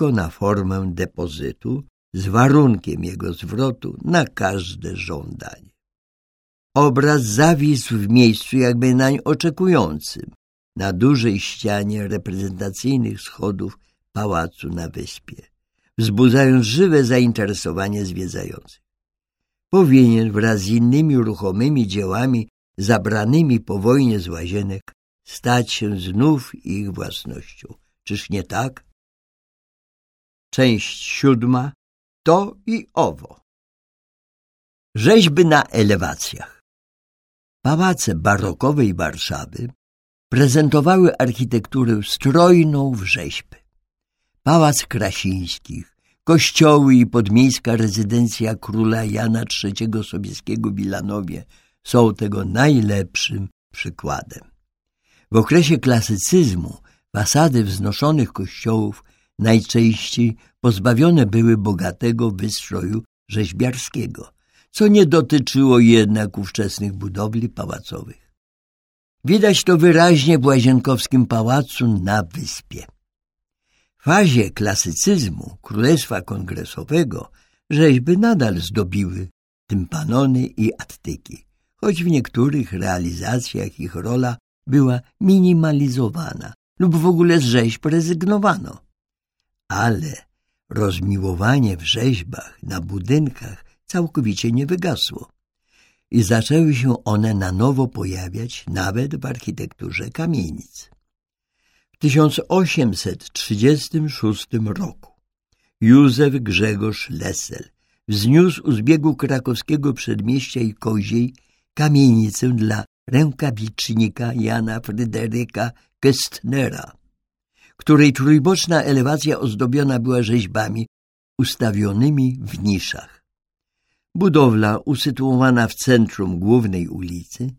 na formę depozytu z warunkiem jego zwrotu na każde żądanie. Obraz zawisł w miejscu jakby nań oczekującym, na dużej ścianie reprezentacyjnych schodów pałacu na wyspie, wzbudzając żywe zainteresowanie zwiedzających. Powinien wraz z innymi ruchomymi dziełami zabranymi po wojnie z łazienek stać się znów ich własnością. Czyż nie tak? Część siódma to i owo. Rzeźby na elewacjach. Pałace barokowej Warszawy prezentowały architekturę strojną w rzeźby. Pałac Krasińskich, kościoły i podmiejska rezydencja króla Jana III Sobieskiego w Wilanowie są tego najlepszym przykładem. W okresie klasycyzmu fasady wznoszonych kościołów najczęściej pozbawione były bogatego wystroju rzeźbiarskiego, co nie dotyczyło jednak ówczesnych budowli pałacowych. Widać to wyraźnie w Łazienkowskim Pałacu na Wyspie. W fazie klasycyzmu Królestwa Kongresowego rzeźby nadal zdobiły tympanony i attyki, choć w niektórych realizacjach ich rola była minimalizowana lub w ogóle z rzeźb rezygnowano. Ale rozmiłowanie w rzeźbach na budynkach całkowicie nie wygasło i zaczęły się one na nowo pojawiać nawet w architekturze kamienic. W 1836 roku Józef Grzegorz Lesel wzniósł u zbiegu krakowskiego przedmieścia i koziej kamienicę dla rękawicznika Jana Fryderyka Kestnera, której trójboczna elewacja ozdobiona była rzeźbami ustawionymi w niszach. Budowla usytuowana w centrum głównej ulicy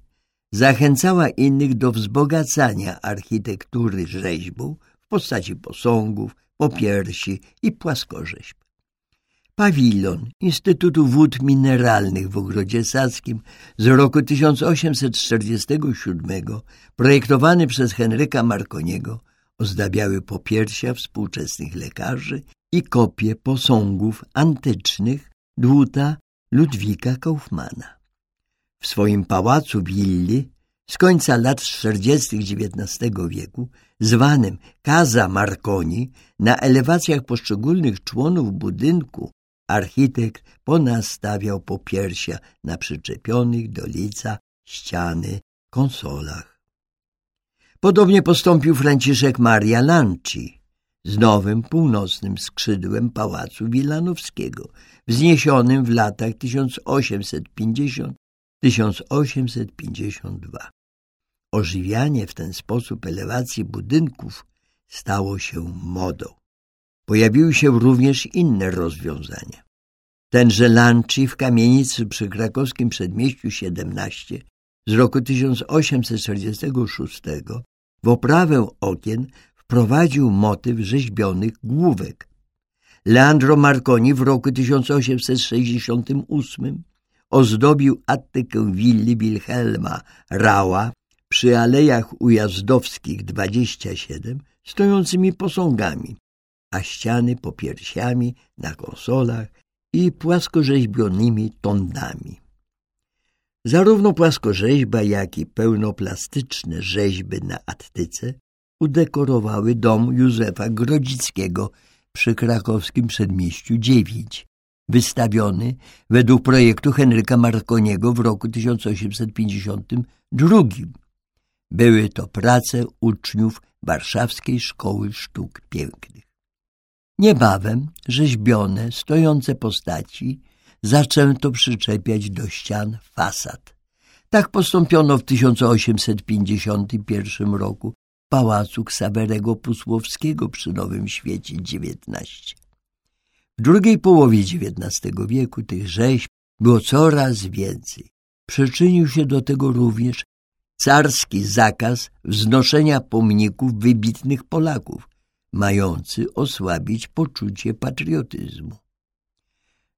zachęcała innych do wzbogacania architektury rzeźbą w postaci posągów, popiersi i płaskorzeźb. Pawilon Instytutu Wód Mineralnych w Ogrodzie Sackim z roku 1847, projektowany przez Henryka Marconiego, ozdabiały popiersia współczesnych lekarzy i kopie posągów antycznych dłuta Ludwika Kaufmana. W swoim pałacu willi z końca lat 40. XIX wieku, zwanym Casa Marconi, na elewacjach poszczególnych członów budynku architekt ponastawiał popiersia na przyczepionych do lica ściany konsolach. Podobnie postąpił Franciszek Maria Lanci z nowym północnym skrzydłem Pałacu Wilanowskiego, wzniesionym w latach 1850-1852. Ożywianie w ten sposób elewacji budynków stało się modą. Pojawiły się również inne rozwiązania. Tenże Lanci w kamienicy przy krakowskim przedmieściu 17 z roku 1846 w oprawę okien wprowadził motyw rzeźbionych główek. Leandro Marconi w roku 1868 ozdobił attykę willi Wilhelma Rała przy Alejach Ujazdowskich 27 stojącymi posągami, a ściany popiersiami na konsolach i płaskorzeźbionymi tondami. Zarówno płaskorzeźba, jak i pełnoplastyczne rzeźby na attyce udekorowały dom Józefa Grodzickiego przy krakowskim przedmieściu 9, wystawiony według projektu Henryka Marconiego w roku 1852. Były to prace uczniów Warszawskiej Szkoły Sztuk Pięknych. Niebawem rzeźbione, stojące postaci zaczęto przyczepiać do ścian fasad. Tak postąpiono w 1851 roku w pałacu Ksawerego Pusłowskiego przy Nowym Świecie XIX. W drugiej połowie XIX wieku tych rzeźb było coraz więcej. Przyczynił się do tego również carski zakaz wznoszenia pomników wybitnych Polaków, mający osłabić poczucie patriotyzmu.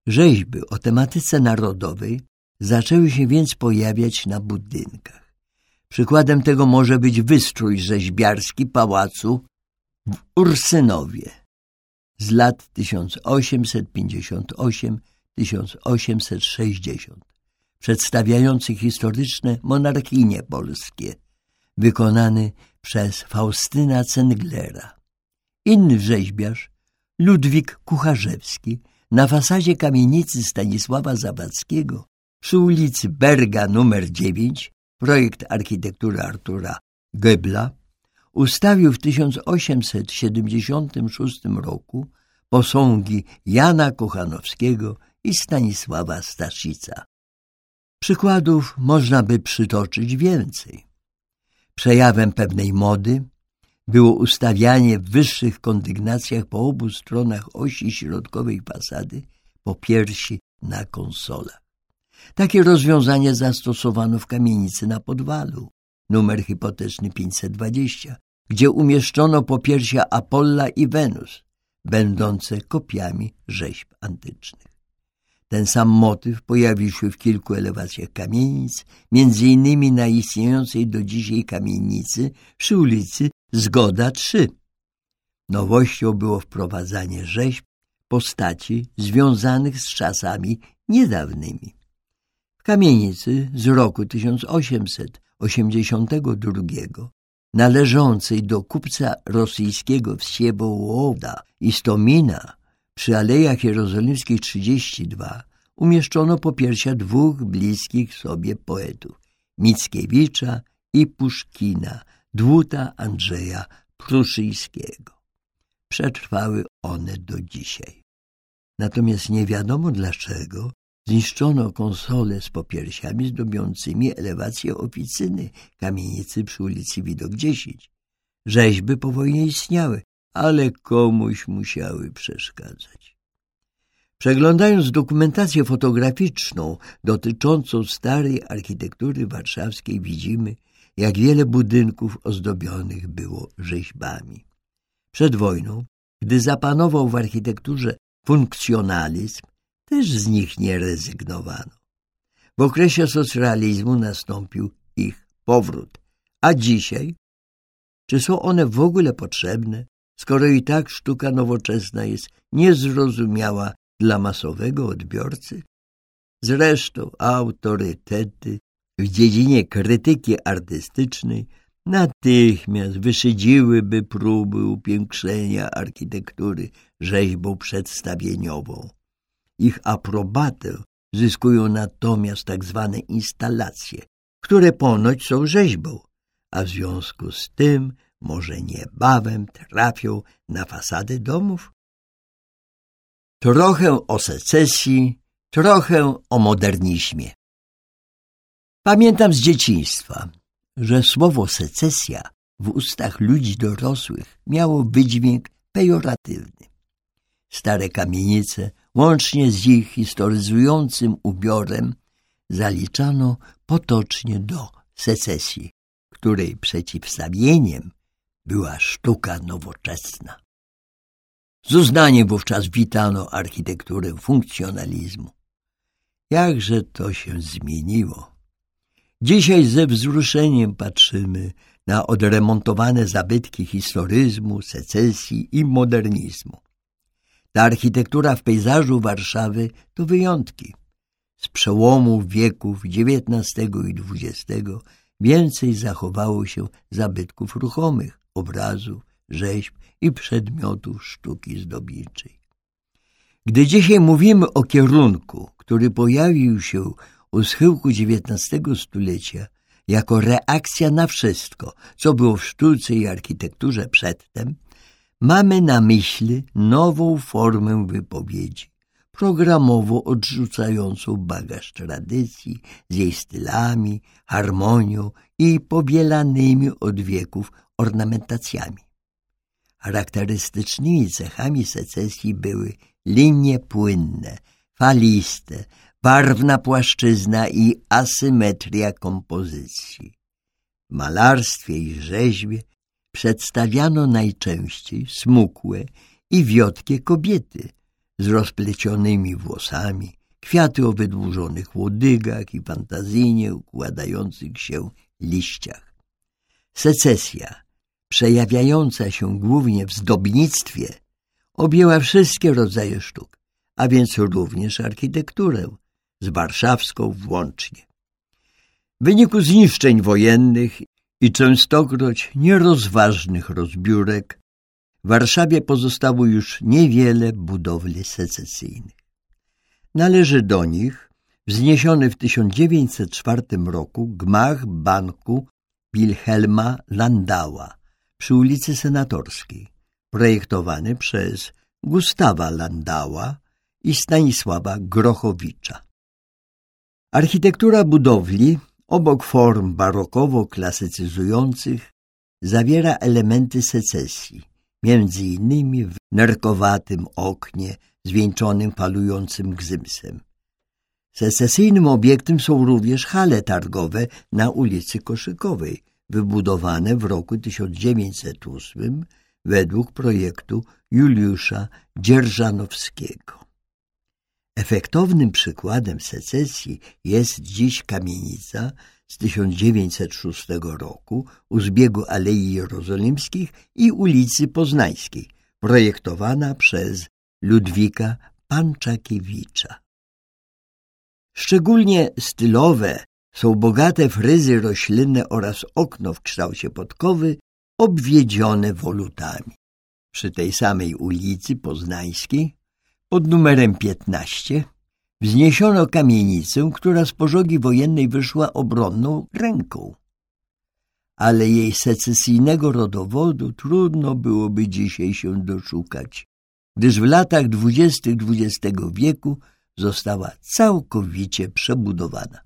Rzeźby o tematyce narodowej zaczęły się więc pojawiać na budynkach. Przykładem tego może być wystrój rzeźbiarski pałacu w Ursynowie. z lat 1858-1860, przedstawiający historyczne monarchinie polskie, wykonany przez Faustyna Cenglera. Inny rzeźbiarz, Ludwik Kucharzewski, na fasadzie kamienicy Stanisława Zawadzkiego przy ulicy Berga nr 9, projekt architektury Artura Goebla, ustawił w 1876 roku posągi Jana Kochanowskiego i Stanisława Staszica. Przykładów można by przytoczyć więcej. Przejawem pewnej mody było ustawianie w wyższych kondygnacjach po obu stronach osi środkowej fasady po piersi na konsolach. Takie rozwiązanie zastosowano w kamienicy na Podwalu, numer hipoteczny 520, gdzie umieszczono popiersia Apolla i Wenus, będące kopiami rzeźb antycznych. Ten sam motyw pojawił się w kilku elewacjach kamienic, między innymi na istniejącej do dzisiaj kamienicy przy ulicy Zgoda 3. Nowością było wprowadzanie rzeźb postaci związanych z czasami niedawnymi. W kamienicy z roku 1882 należącej do kupca rosyjskiego Wsiewołoda i Stomina przy Alejach Jerozolimskich 32 umieszczono popiersia dwóch bliskich sobie poetów Mickiewicza i Puszkina, dłuta Andrzeja Pruszyjskiego. Przetrwały one do dzisiaj. Natomiast nie wiadomo dlaczego zniszczono konsolę z popiersiami zdobiącymi elewację oficyny kamienicy przy ulicy Widok 10. Rzeźby po wojnie istniały, ale komuś musiały przeszkadzać. Przeglądając dokumentację fotograficzną dotyczącą starej architektury warszawskiej widzimy, jak wiele budynków ozdobionych było rzeźbami. Przed wojną, gdy zapanował w architekturze funkcjonalizm, też z nich nie rezygnowano. W okresie socrealizmu nastąpił ich powrót. A dzisiaj? Czy są one w ogóle potrzebne, skoro i tak sztuka nowoczesna jest niezrozumiała dla masowego odbiorcy? Zresztą autorytety w dziedzinie krytyki artystycznej natychmiast wyszydziłyby próby upiększenia architektury rzeźbą przedstawieniową. Ich aprobatę zyskują natomiast tak zwane instalacje, które ponoć są rzeźbą, a w związku z tym może niebawem trafią na fasady domów? Trochę o secesji, trochę o modernizmie. Pamiętam z dzieciństwa, że słowo secesja w ustach ludzi dorosłych miało wydźwięk pejoratywny. Stare kamienice, łącznie z ich historyzującym ubiorem, zaliczano potocznie do secesji, której przeciwstawieniem była sztuka nowoczesna. Z uznaniem wówczas witano architekturę funkcjonalizmu. Jakże to się zmieniło. Dzisiaj ze wzruszeniem patrzymy na odremontowane zabytki historyzmu, secesji i modernizmu. Ta architektura w pejzażu Warszawy to wyjątki. Z przełomu wieków XIX i XX więcej zachowało się zabytków ruchomych, obrazów, rzeźb i przedmiotów sztuki zdobniczej. Gdy dzisiaj mówimy o kierunku, który pojawił się u schyłku XIX stulecia jako reakcja na wszystko, co było w sztuce i architekturze przedtem, mamy na myśli nową formę wypowiedzi, programowo odrzucającą bagaż tradycji z jej stylami, harmonią i powielanymi od wieków ornamentacjami. Charakterystycznymi cechami secesji były linie płynne, faliste, barwna płaszczyzna i asymetria kompozycji. W malarstwie i rzeźbie przedstawiano najczęściej smukłe i wiotkie kobiety z rozplecionymi włosami, kwiaty o wydłużonych łodygach i fantazyjnie układających się liściach. Secesja, przejawiająca się głównie w zdobnictwie, objęła wszystkie rodzaje sztuk, a więc również architekturę, z warszawską włącznie. W wyniku zniszczeń wojennych i częstokroć nierozważnych rozbiórek w Warszawie pozostało już niewiele budowli secesyjnych. Należy do nich wzniesiony w 1904 roku gmach banku Wilhelma Landała przy ulicy Senatorskiej, projektowany przez Gustawa Landała i Stanisława Grochowicza. Architektura budowli, obok form barokowo-klasycyzujących, zawiera elementy secesji, między innymi w nerkowatym oknie zwieńczonym falującym gzymsem. Secesyjnym obiektem są również hale targowe na ulicy Koszykowej, wybudowane w roku 1908 według projektu Juliusza Dzierżanowskiego. Efektownym przykładem secesji jest dziś kamienica z 1906 roku u zbiegu Alei Jerozolimskich i ulicy Poznańskiej, projektowana przez Ludwika Panczakiewicza. Szczególnie stylowe są bogate fryzy roślinne oraz okno w kształcie podkowy obwiedzione wolutami. Przy tej samej ulicy Poznańskiej pod numerem 15 wzniesiono kamienicę, która z pożogi wojennej wyszła obronną ręką. Ale jej secesyjnego rodowodu trudno byłoby dzisiaj się doszukać, gdyż w latach dwudziestych XX wieku została całkowicie przebudowana.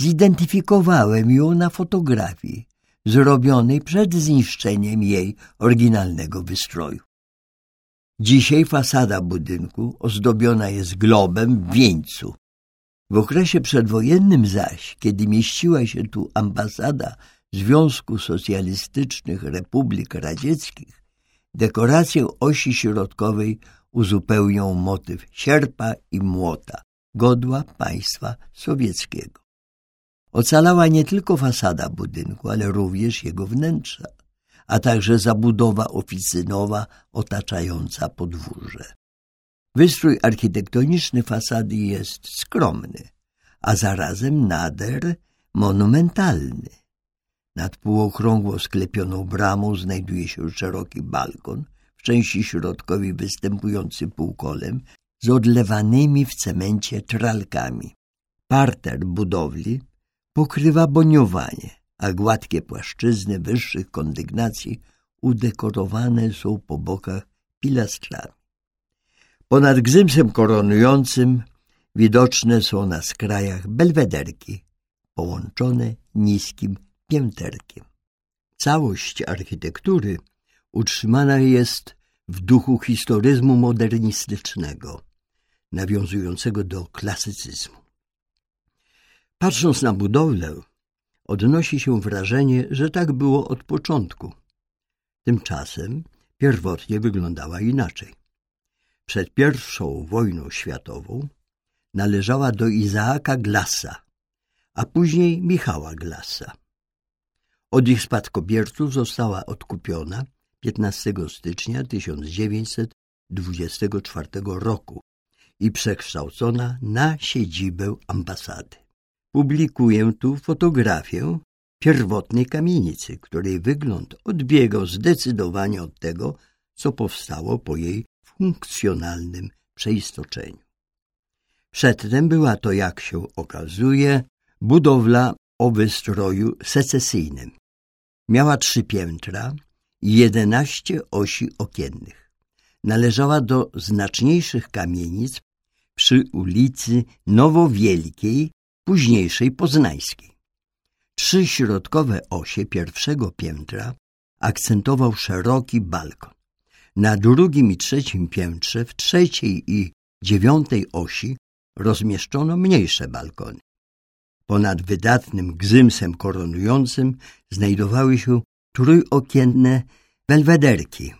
Zidentyfikowałem ją na fotografii zrobionej przed zniszczeniem jej oryginalnego wystroju. Dzisiaj fasada budynku ozdobiona jest globem w wieńcu. W okresie przedwojennym zaś, kiedy mieściła się tu ambasada Związku Socjalistycznych Republik Radzieckich, dekorację osi środkowej uzupełnią motyw sierpa i młota, godła państwa sowieckiego. Ocalała nie tylko fasada budynku, ale również jego wnętrza a także zabudowa oficynowa otaczająca podwórze. Wystrój architektoniczny fasady jest skromny, a zarazem nader monumentalny. Nad półokrągło sklepioną bramą znajduje się szeroki balkon, w części środkowej występujący półkolem, z odlewanymi w cemencie tralkami. Parter budowli pokrywa boniowanie, a gładkie płaszczyzny wyższych kondygnacji udekorowane są po bokach pilastrami. Ponad gzymsem koronującym widoczne są na skrajach belwederki, połączone niskim pięterkiem. Całość architektury utrzymana jest w duchu historyzmu modernistycznego, nawiązującego do klasycyzmu. Patrząc na budowlę, odnosi się wrażenie, że tak było od początku. Tymczasem pierwotnie wyglądała inaczej. Przed pierwszą wojną światową należała do Izaaka Glassa, a później Michała Glassa. Od ich spadkobierców została odkupiona 15 stycznia 1924 roku i przekształcona na siedzibę ambasady. Publikuję tu fotografię pierwotnej kamienicy, której wygląd odbiegał zdecydowanie od tego, co powstało po jej funkcjonalnym przeistoczeniu. Przedtem była to, jak się okazuje, budowla o wystroju secesyjnym. Miała trzy piętra i jedenaście osi okiennych. Należała do znaczniejszych kamienic przy ulicy Nowowielkiej późniejszej poznańskiej. Trzy środkowe osie pierwszego piętra akcentował szeroki balkon. Na drugim i trzecim piętrze, w trzeciej i dziewiątej osi rozmieszczono mniejsze balkony. Ponad wydatnym gzymsem koronującym znajdowały się trójokienne belwederki,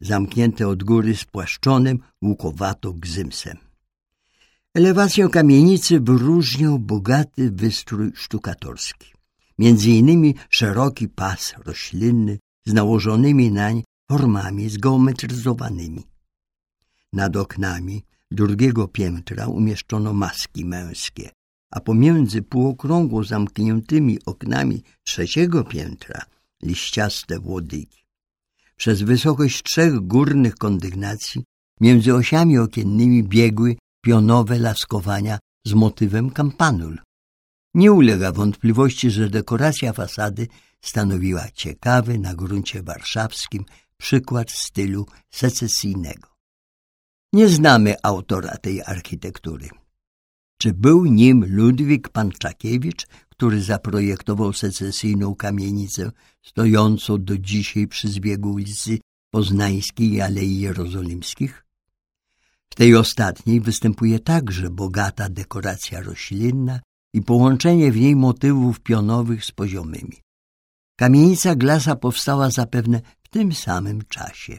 zamknięte od góry spłaszczonym łukowato gzymsem. Elewacją kamienicy wyróżniał bogaty wystrój sztukatorski. Między innymi szeroki pas roślinny z nałożonymi nań formami zgeometryzowanymi. Nad oknami drugiego piętra umieszczono maski męskie, a pomiędzy półokrągło zamkniętymi oknami trzeciego piętra liściaste włodyki. Przez wysokość trzech górnych kondygnacji między osiami okiennymi biegły pionowe laskowania z motywem kampanul. Nie ulega wątpliwości, że dekoracja fasady stanowiła ciekawy na gruncie warszawskim przykład stylu secesyjnego. Nie znamy autora tej architektury. Czy był nim Ludwik Panczakiewicz, który zaprojektował secesyjną kamienicę stojącą do dzisiaj przy zbiegu ulicy Poznańskiej i Alei Jerozolimskich? W tej ostatniej występuje także bogata dekoracja roślinna i połączenie w niej motywów pionowych z poziomymi. Kamienica Glasa powstała zapewne w tym samym czasie.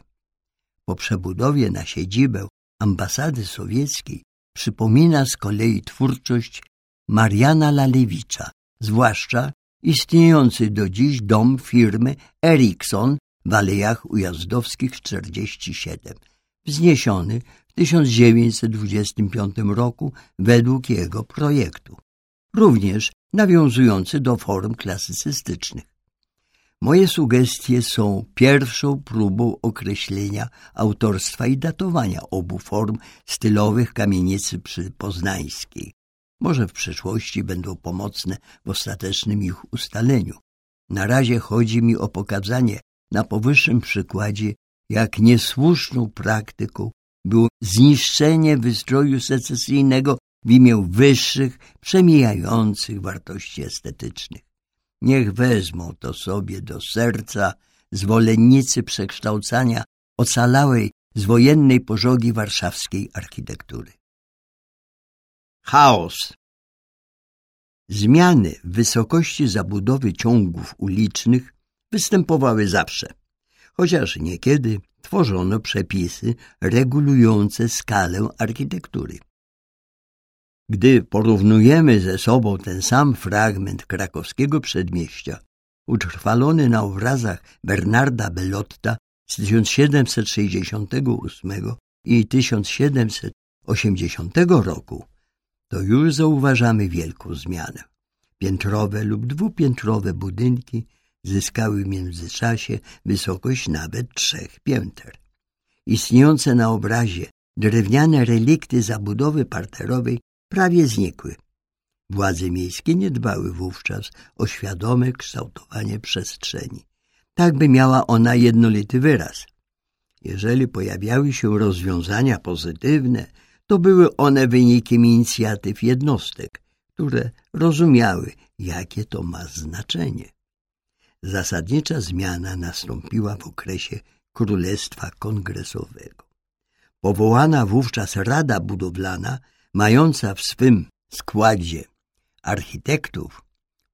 Po przebudowie na siedzibę ambasady sowieckiej przypomina z kolei twórczość Mariana Lalewicza, zwłaszcza istniejący do dziś dom firmy Ericsson w Alejach Ujazdowskich 47, wzniesiony w 1925 roku według jego projektu, również nawiązujący do form klasycystycznych. Moje sugestie są pierwszą próbą określenia autorstwa i datowania obu form stylowych kamienicy przy Poznańskiej. Może w przyszłości będą pomocne w ostatecznym ich ustaleniu. Na razie chodzi mi o pokazanie na powyższym przykładzie, jak niesłuszną praktyką było zniszczenie wystroju secesyjnego w imię wyższych, przemijających wartości estetycznych. Niech wezmą to sobie do serca zwolennicy przekształcania ocalałej z wojennej pożogi warszawskiej architektury. Chaos Zmiany w wysokości zabudowy ciągów ulicznych występowały zawsze, chociaż niekiedy tworzono przepisy regulujące skalę architektury. Gdy porównujemy ze sobą ten sam fragment krakowskiego przedmieścia, utrwalony na obrazach Bernarda Bellotta z 1768 i 1780 roku, to już zauważamy wielką zmianę. Piętrowe lub dwupiętrowe budynki zyskały w międzyczasie wysokość nawet trzech pięter. Istniejące na obrazie drewniane relikty zabudowy parterowej prawie znikły. Władze miejskie nie dbały wówczas o świadome kształtowanie przestrzeni, tak by miała ona jednolity wyraz. Jeżeli pojawiały się rozwiązania pozytywne, to były one wynikiem inicjatyw jednostek, które rozumiały, jakie to ma znaczenie. Zasadnicza zmiana nastąpiła w okresie Królestwa Kongresowego. Powołana wówczas Rada Budowlana mająca w swym składzie architektów,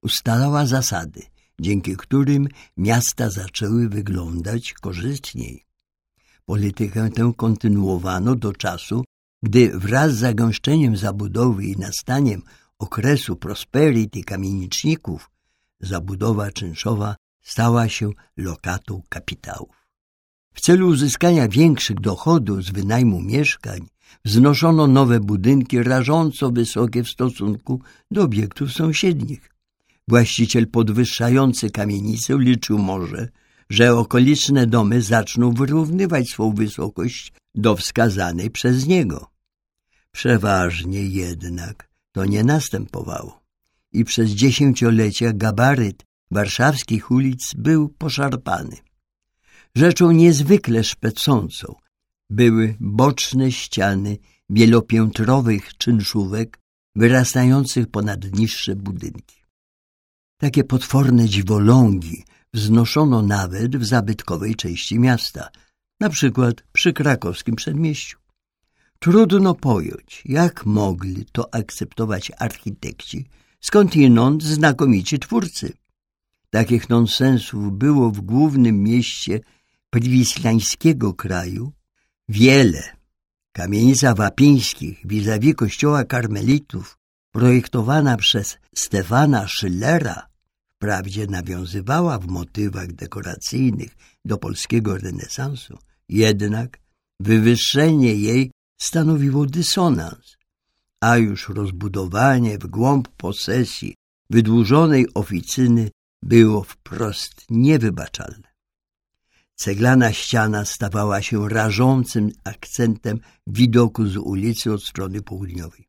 ustalała zasady, dzięki którym miasta zaczęły wyglądać korzystniej. Politykę tę kontynuowano do czasu, gdy wraz z zagęszczeniem zabudowy i nastaniem okresu prosperity kamieniczników zabudowa czynszowa stała się lokatą kapitałów. W celu uzyskania większych dochodów z wynajmu mieszkań wznoszono nowe budynki rażąco wysokie w stosunku do obiektów sąsiednich. Właściciel podwyższający kamienicę liczył może, że okoliczne domy zaczną wyrównywać swą wysokość do wskazanej przez niego. Przeważnie jednak to nie następowało i przez dziesięciolecia gabaryt warszawskich ulic był poszarpany. Rzeczą niezwykle szpecącą były boczne ściany wielopiętrowych czynszówek wyrastających ponad niższe budynki. Takie potworne dziwolągi wznoszono nawet w zabytkowej części miasta, na przykład przy krakowskim przedmieściu. Trudno pojąć, jak mogli to akceptować architekci, skądinąd znakomici twórcy. Takich nonsensów było w głównym mieście priwislańskiego kraju wiele. Kamienica Wapińskich vis-a-vis kościoła karmelitów, projektowana przez Stefana Schillera, wprawdzie nawiązywała w motywach dekoracyjnych do polskiego renesansu, jednak Wywyższenie jej stanowiło dysonans, a już rozbudowanie w głąb posesji wydłużonej oficyny było wprost niewybaczalne. Ceglana ściana stawała się rażącym akcentem widoku z ulicy od strony południowej.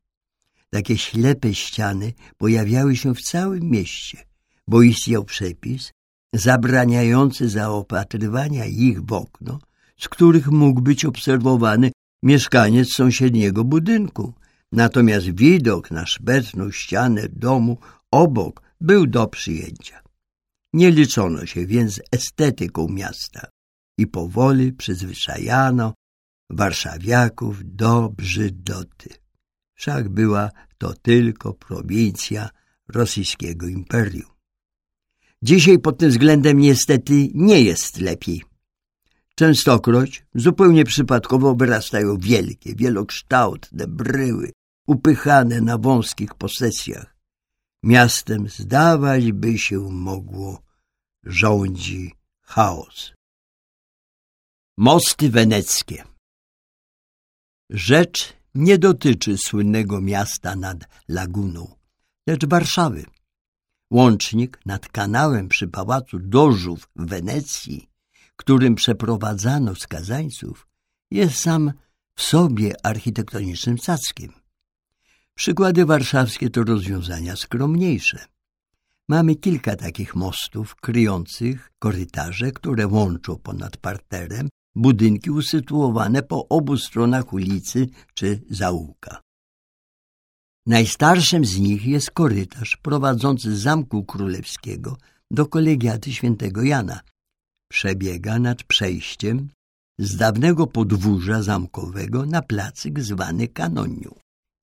Takie ślepe ściany pojawiały się w całym mieście, bo istniał przepis zabraniający zaopatrywania ich w okno, z których mógł być obserwowany mieszkaniec sąsiedniego budynku. Natomiast widok na szbetną ścianę domu obok był do przyjęcia. Nie liczono się więc estetyką miasta i powoli przyzwyczajano warszawiaków do brzydoty. Wszak była to tylko prowincja rosyjskiego imperium. Dzisiaj pod tym względem niestety nie jest lepiej. Częstokroć zupełnie przypadkowo wyrastają wielkie, wielokształtne bryły, upychane na wąskich posesjach. Miastem zdawać by się mogło rządzi chaos. Mosty weneckie Rzecz nie dotyczy słynnego miasta nad laguną, lecz Warszawy. Łącznik nad kanałem przy pałacu Dożów w Wenecji, którym przeprowadzano skazańców, jest sam w sobie architektonicznym cackiem. Przykłady warszawskie to rozwiązania skromniejsze. Mamy kilka takich mostów kryjących korytarze, które łączą ponad parterem budynki usytuowane po obu stronach ulicy czy zaułka. Najstarszym z nich jest korytarz prowadzący z Zamku Królewskiego do kolegiaty świętego Jana. Przebiega nad przejściem z dawnego podwórza zamkowego na placyk zwany Kanoniu.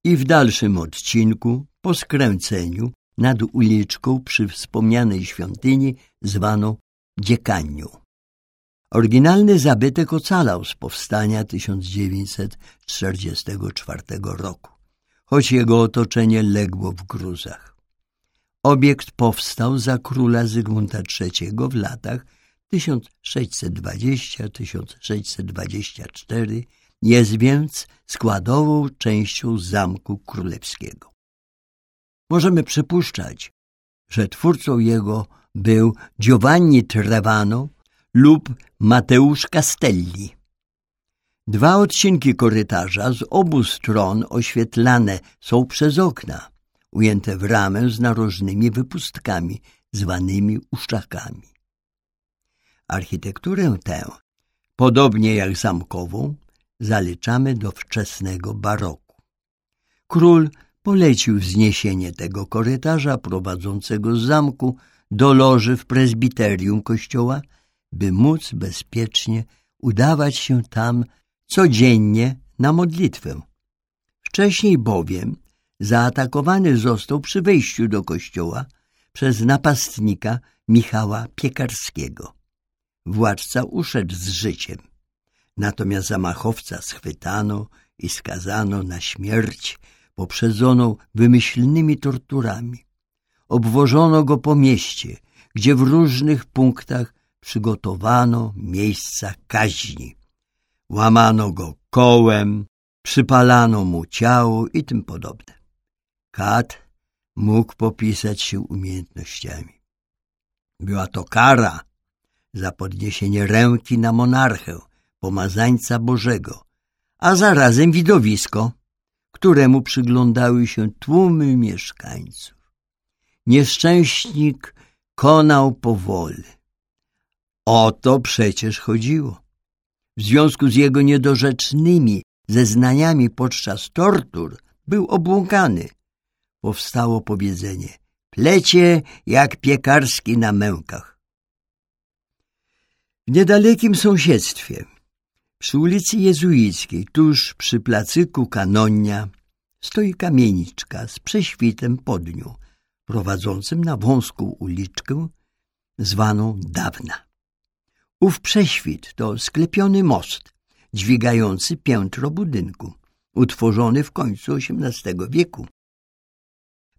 I w dalszym odcinku, po skręceniu, nad uliczką przy wspomnianej świątyni zwaną Dziekaniu. Oryginalny zabytek ocalał z powstania 1944 roku, choć jego otoczenie legło w gruzach. Obiekt powstał za króla Zygmunta III w latach 1620-1624, jest więc składową częścią Zamku Królewskiego. Możemy przypuszczać, że twórcą jego był Giovanni Trevano, lub Mateusz Castelli. Dwa odcinki korytarza z obu stron oświetlane są przez okna, ujęte w ramę z narożnymi wypustkami, zwanymi uszczakami. Architekturę tę, podobnie jak zamkową, zaliczamy do wczesnego baroku. Król polecił wzniesienie tego korytarza prowadzącego z zamku do loży w prezbiterium kościoła by móc bezpiecznie udawać się tam codziennie na modlitwę. Wcześniej bowiem zaatakowany został przy wejściu do kościoła przez napastnika Michała Piekarskiego. Władca uszedł z życiem, natomiast zamachowca schwytano i skazano na śmierć poprzedzoną wymyślnymi torturami. Obwożono go po mieście, gdzie w różnych punktach przygotowano miejsca kaźni. Łamano go kołem, przypalano mu ciało i tym podobne. Kat mógł popisać się umiejętnościami. Była to kara za podniesienie ręki na monarchę, pomazańca Bożego, a zarazem widowisko, któremu przyglądały się tłumy mieszkańców. Nieszczęśnik konał powoli. O to przecież chodziło. W związku z jego niedorzecznymi zeznaniami podczas tortur był obłąkany. Powstało powiedzenie plecie jak piekarski na mękach. W niedalekim sąsiedztwie, przy ulicy Jezuickiej, tuż przy placyku Kanonia, stoi kamieniczka z prześwitem po dniu, prowadzącym na wąską uliczkę zwaną Dawna. Ów prześwit to sklepiony most dźwigający piętro budynku, utworzony w końcu XVIII wieku.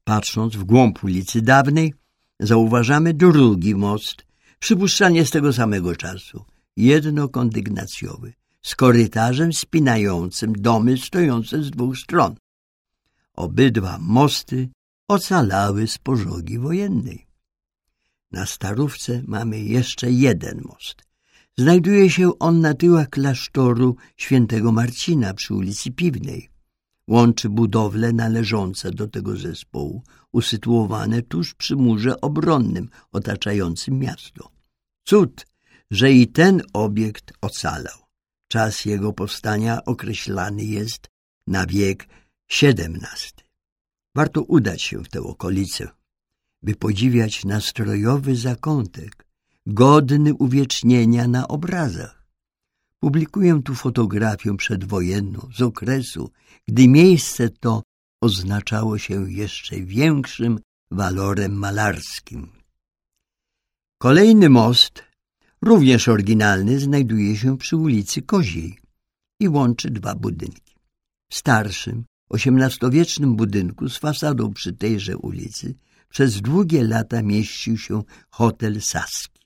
Patrząc w głąb ulicy Dawnej, zauważamy drugi most, przypuszczalnie z tego samego czasu, jednokondygnacjowy, z korytarzem spinającym domy stojące z dwóch stron. Obydwa mosty ocalały z pożogi wojennej. Na Starówce mamy jeszcze jeden most. Znajduje się on na tyłach klasztoru świętego Marcina przy ulicy Piwnej. Łączy budowle należące do tego zespołu, usytuowane tuż przy murze obronnym otaczającym miasto. Cud, że i ten obiekt ocalał. Czas jego powstania określany jest na wiek XVII. Warto udać się w tę okolicę, by podziwiać nastrojowy zakątek, godny uwiecznienia na obrazach. Publikuję tu fotografię przedwojenną z okresu, gdy miejsce to oznaczało się jeszcze większym walorem malarskim. Kolejny most, również oryginalny, znajduje się przy ulicy Koziej i łączy dwa budynki. W starszym, XVIII-wiecznym budynku z fasadą przy tejże ulicy przez długie lata mieścił się hotel Saski.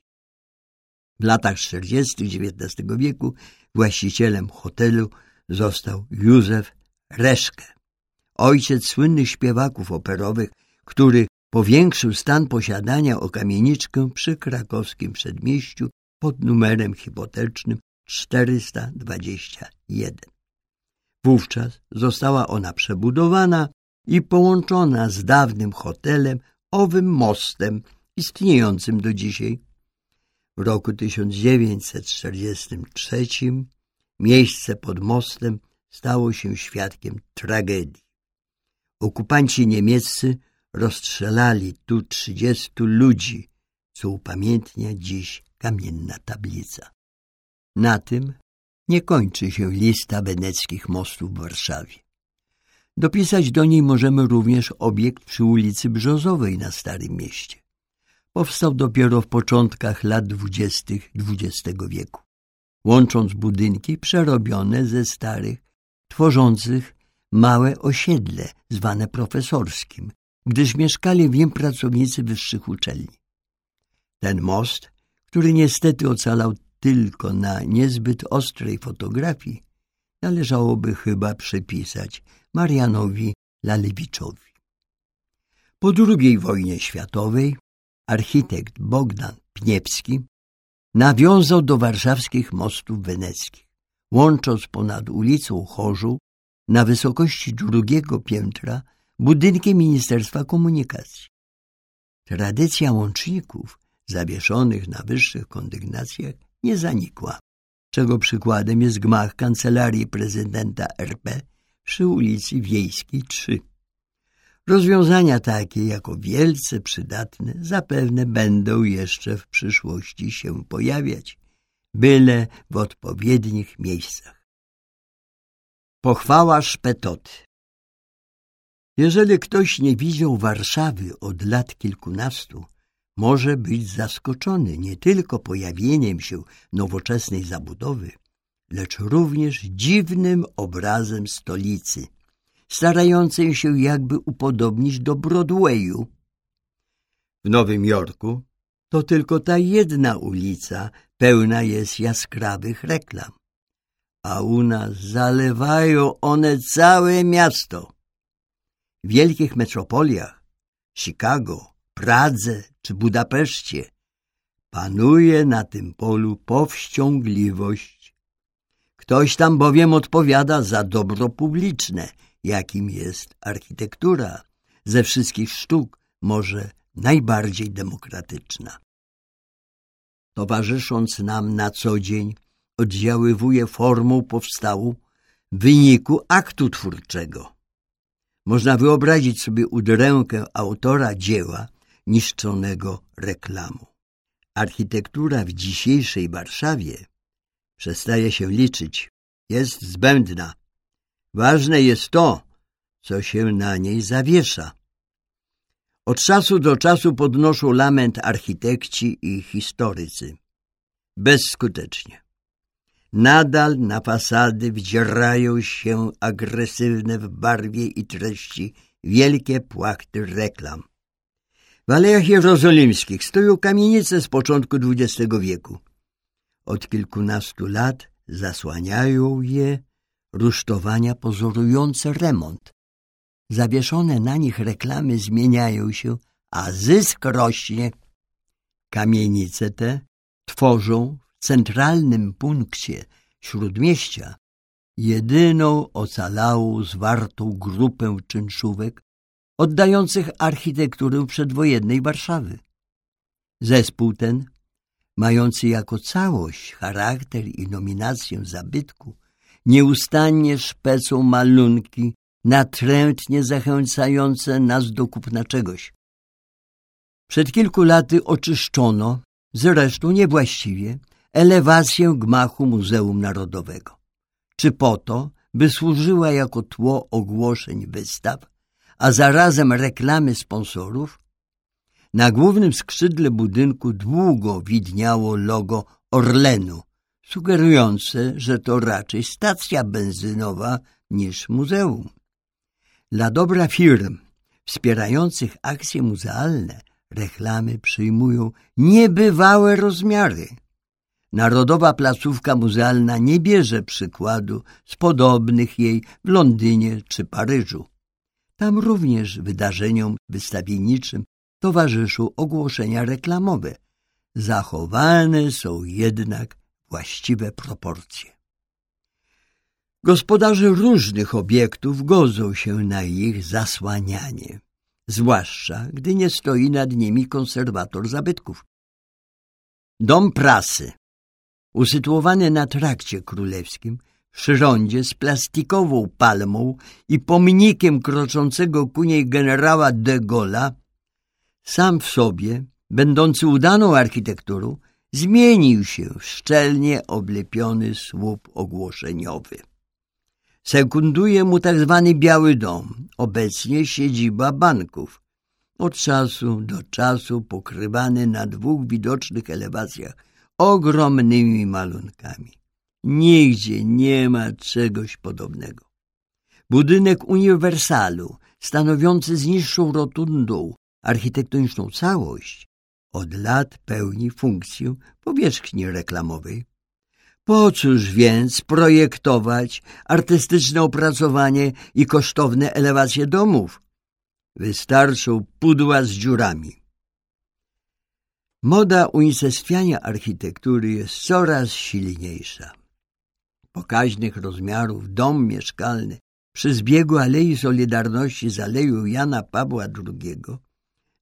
W latach 40. XIX wieku właścicielem hotelu został Józef Reszke, ojciec słynnych śpiewaków operowych, który powiększył stan posiadania o kamieniczkę przy krakowskim przedmieściu pod numerem hipotecznym 421. Wówczas została ona przebudowana i połączona z dawnym hotelem owym mostem istniejącym do dzisiaj. W roku 1943 miejsce pod mostem stało się świadkiem tragedii. Okupanci niemieccy rozstrzelali tu trzydziestu ludzi, co upamiętnia dziś kamienna tablica. Na tym nie kończy się lista weneckich mostów w Warszawie. Dopisać do niej możemy również obiekt przy ulicy Brzozowej na Starym Mieście. Powstał dopiero w początkach lat dwudziestych XX wieku, łącząc budynki przerobione ze starych, tworzących małe osiedle zwane profesorskim, gdyż mieszkali w nim pracownicy wyższych uczelni. Ten most, który niestety ocalał tylko na niezbyt ostrej fotografii, należałoby chyba przypisać Marianowi Lalewiczowi. Po II wojnie światowej architekt Bogdan Pniewski nawiązał do warszawskich mostów weneckich, łącząc ponad ulicą Chorzu na wysokości drugiego piętra budynkiem Ministerstwa Komunikacji. Tradycja łączników zawieszonych na wyższych kondygnacjach nie zanikła, czego przykładem jest gmach Kancelarii Prezydenta RP przy ulicy Wiejskiej 3. Rozwiązania takie, jako wielce przydatne, zapewne będą jeszcze w przyszłości się pojawiać, byle w odpowiednich miejscach. Pochwała szpetoty Jeżeli ktoś nie widział Warszawy od lat kilkunastu, może być zaskoczony nie tylko pojawieniem się nowoczesnej zabudowy, lecz również dziwnym obrazem stolicy, starającej się jakby upodobnić do Broadwayu. W Nowym Jorku to tylko ta jedna ulica pełna jest jaskrawych reklam, a u nas zalewają one całe miasto. W wielkich metropoliach Chicago, Pradze czy Budapeszcie panuje na tym polu powściągliwość. Ktoś tam bowiem odpowiada za dobro publiczne, jakim jest architektura, ze wszystkich sztuk może najbardziej demokratyczna. Towarzysząc nam na co dzień, oddziaływuje formą powstałą w wyniku aktu twórczego. Można wyobrazić sobie udrękę autora dzieła, niszczonego reklamą. Architektura w dzisiejszej Warszawie przestaje się liczyć, jest zbędna. Ważne jest to, co się na niej zawiesza. Od czasu do czasu podnoszą lament architekci i historycy. Bezskutecznie. Nadal na fasady wdzierają się agresywne w barwie i treści wielkie płachty reklam. W Alejach Jerozolimskich stoją kamienice z początku XX wieku. Od kilkunastu lat zasłaniają je rusztowania pozorujące remont. Zawieszone na nich reklamy zmieniają się, a zysk rośnie. Kamienice te tworzą w centralnym punkcie śródmieścia jedyną ocalałą, zwartą grupę czynszówek oddających architekturę przedwojennej Warszawy. Zespół ten, mający jako całość charakter i nominację zabytku, nieustannie szpecą malunki natrętnie zachęcające nas do kupna czegoś. Przed kilku laty oczyszczono, zresztą niewłaściwie, elewację gmachu Muzeum Narodowego. Czy po to, by służyła jako tło ogłoszeń wystaw, a zarazem reklamy sponsorów? Na głównym skrzydle budynku długo widniało logo Orlenu, sugerujące, że to raczej stacja benzynowa niż muzeum. Dla dobra firm wspierających akcje muzealne reklamy przyjmują niebywałe rozmiary. Narodowa placówka muzealna nie bierze przykładu z podobnych jej w Londynie czy Paryżu. Tam również wydarzeniom wystawienniczym towarzyszą ogłoszenia reklamowe. Zachowane są jednak właściwe proporcje. Gospodarze różnych obiektów godzą się na ich zasłanianie, zwłaszcza gdy nie stoi nad nimi konserwator zabytków. Dom prasy, usytuowany na trakcie królewskim, przyrządzie z plastikową palmą i pomnikiem kroczącego ku niej generała de Gaulle'a, sam w sobie, będący udaną architekturą, zmienił się w szczelnie oblepiony słup ogłoszeniowy. Sekunduje mu tak zwany Biały Dom, obecnie siedziba banków, od czasu do czasu pokrywany na dwóch widocznych elewacjach ogromnymi malunkami. Nigdzie nie ma czegoś podobnego. Budynek Uniwersalu, stanowiący z niższą rotundą architektoniczną całość, od lat pełni funkcję powierzchni reklamowej. Po cóż więc projektować artystyczne opracowanie i kosztowne elewacje domów? Wystarczą pudła z dziurami. Moda unicestwiania architektury jest coraz silniejsza. Pokaźnych rozmiarów dom mieszkalny przy zbiegu Alei Solidarności z Aleją Jana Pawła II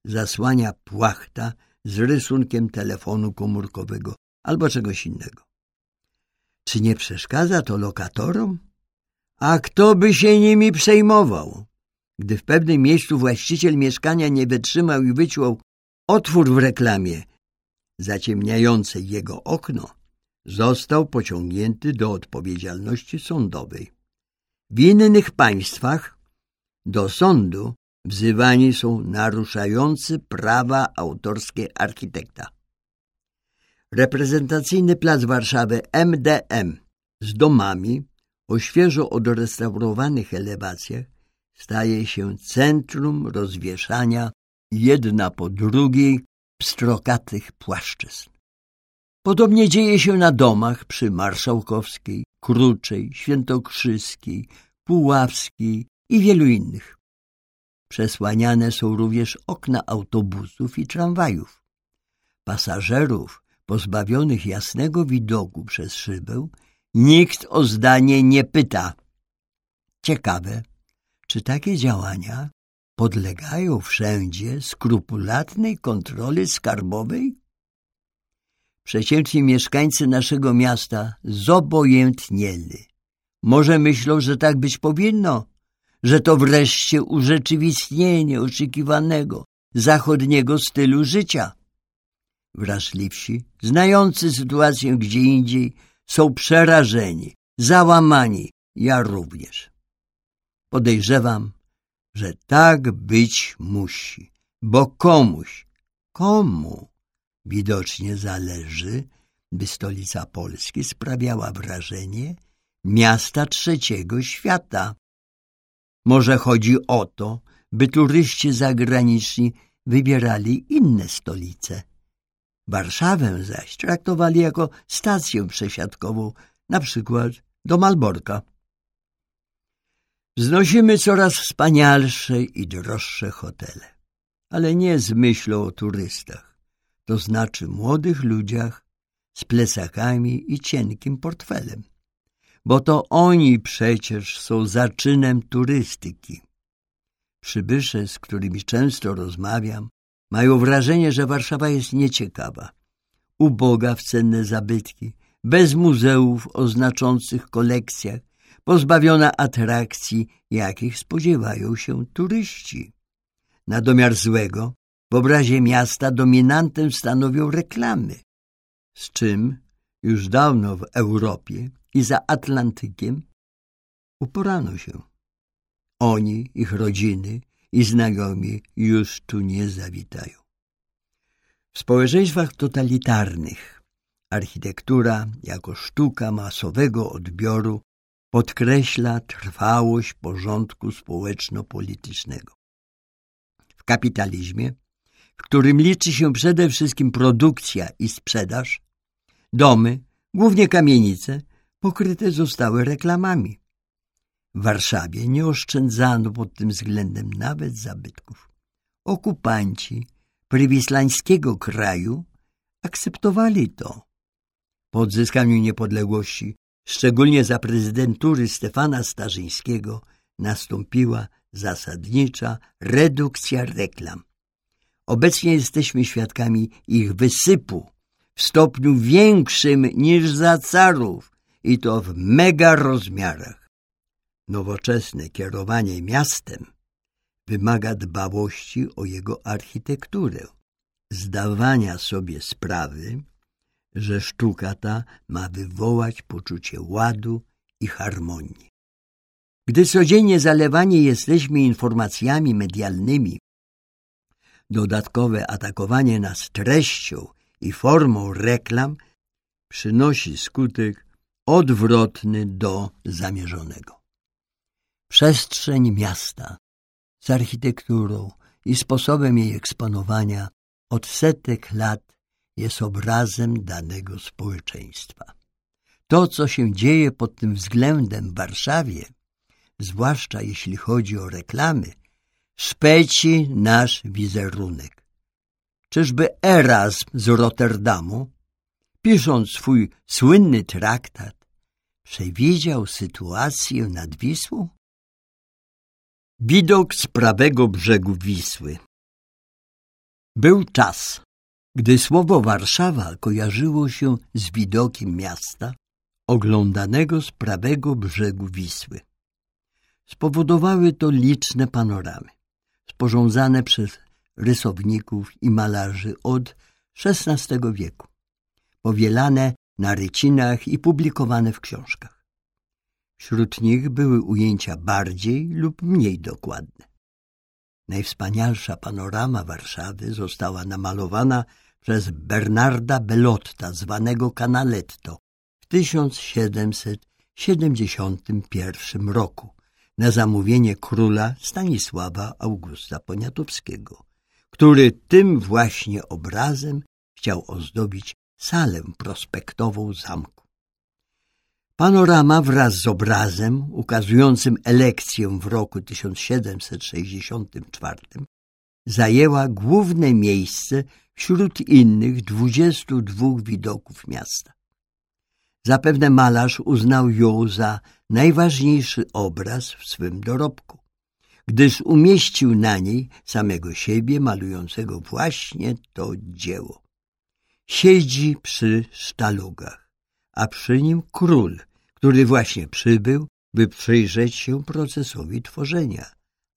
zasłania płachta z rysunkiem telefonu komórkowego albo czegoś innego. Czy nie przeszkadza to lokatorom? A kto by się nimi przejmował? Gdy w pewnym miejscu właściciel mieszkania nie wytrzymał i wyciął otwór w reklamie zaciemniającej jego okno, został pociągnięty do odpowiedzialności sądowej. W innych państwach do sądu wzywani są naruszający prawa autorskie architekta. Reprezentacyjny plac Warszawy MDM z domami o świeżo odrestaurowanych elewacjach staje się centrum rozwieszania jedna po drugiej pstrokatych płaszczyzn. Podobnie dzieje się na domach przy Marszałkowskiej, Kruczej, Świętokrzyskiej, Puławskiej i wielu innych. Przesłaniane są również okna autobusów i tramwajów. Pasażerów pozbawionych jasnego widoku przez szybę nikt o zdanie nie pyta. Ciekawe, czy takie działania podlegają wszędzie skrupulatnej kontroli skarbowej? Przeciętni mieszkańcy naszego miasta zobojętnieli. Może myślą, że tak być powinno, że to wreszcie urzeczywistnienie oczekiwanego zachodniego stylu życia. Wrażliwsi, znający sytuację gdzie indziej, są przerażeni, załamani, ja również. Podejrzewam, że tak być musi, bo komuś, komu widocznie zależy, by stolica Polski sprawiała wrażenie miasta trzeciego świata. Może chodzi o to, by turyści zagraniczni wybierali inne stolice. Warszawę zaś traktowali jako stację przesiadkową na przykład do Malborka. Znosimy coraz wspanialsze i droższe hotele, ale nie z myślą o turystach, to znaczy młodych ludziach z plecakami i cienkim portfelem, bo to oni przecież są zaczynem turystyki. Przybysze, z którymi często rozmawiam, mają wrażenie, że Warszawa jest nieciekawa, uboga w cenne zabytki, bez muzeów o znaczących kolekcjach, pozbawiona atrakcji, jakich spodziewają się turyści. Na domiar złego, w obrazie miasta dominantem stanowią reklamy, z czym już dawno w Europie i za Atlantykiem uporano się. Oni, ich rodziny i znajomi już tu nie zawitają. W społeczeństwach totalitarnych architektura jako sztuka masowego odbioru podkreśla trwałość porządku społeczno-politycznego. W kapitalizmie, w którym liczy się przede wszystkim produkcja i sprzedaż, domy, głównie kamienice, pokryte zostały reklamami. W Warszawie nie oszczędzano pod tym względem nawet zabytków. Okupanci prywislańskiego kraju akceptowali to. Po odzyskaniu niepodległości Szczególnie za prezydentury Stefana Starzyńskiego nastąpiła zasadnicza redukcja reklam. Obecnie jesteśmy świadkami ich wysypu w stopniu większym niż za carów i to w mega rozmiarach. Nowoczesne kierowanie miastem wymaga dbałości o jego architekturę, zdawania sobie sprawy, że sztuka ta ma wywołać poczucie ładu i harmonii. Gdy codziennie zalewani jesteśmy informacjami medialnymi, dodatkowe atakowanie nas treścią i formą reklam przynosi skutek odwrotny do zamierzonego. Przestrzeń miasta z architekturą i sposobem jej eksponowania od setek lat jest obrazem danego społeczeństwa. To, co się dzieje pod tym względem w Warszawie, zwłaszcza jeśli chodzi o reklamy, szpeci nasz wizerunek. Czyżby Erasm z Rotterdamu, pisząc swój słynny traktat, przewidział sytuację nad Wisłą? Widok z prawego brzegu Wisły Był czas, gdy słowo Warszawa kojarzyło się z widokiem miasta oglądanego z prawego brzegu Wisły. Spowodowały to liczne panoramy, sporządzane przez rysowników i malarzy od XVI wieku, powielane na rycinach i publikowane w książkach. Wśród nich były ujęcia bardziej lub mniej dokładne. Najwspanialsza panorama Warszawy została namalowana przez Bernarda Bellotta, zwanego Canaletto, w 1771 roku na zamówienie króla Stanisława Augusta Poniatowskiego, który tym właśnie obrazem chciał ozdobić salę prospektową zamku. Panorama wraz z obrazem ukazującym elekcję w roku 1764 zajęła główne miejsce wśród innych dwudziestu dwóch widoków miasta. Zapewne malarz uznał ją za najważniejszy obraz w swym dorobku, gdyż umieścił na niej samego siebie malującego właśnie to dzieło. Siedzi przy sztalugach, a przy nim król, który właśnie przybył, by przyjrzeć się procesowi tworzenia,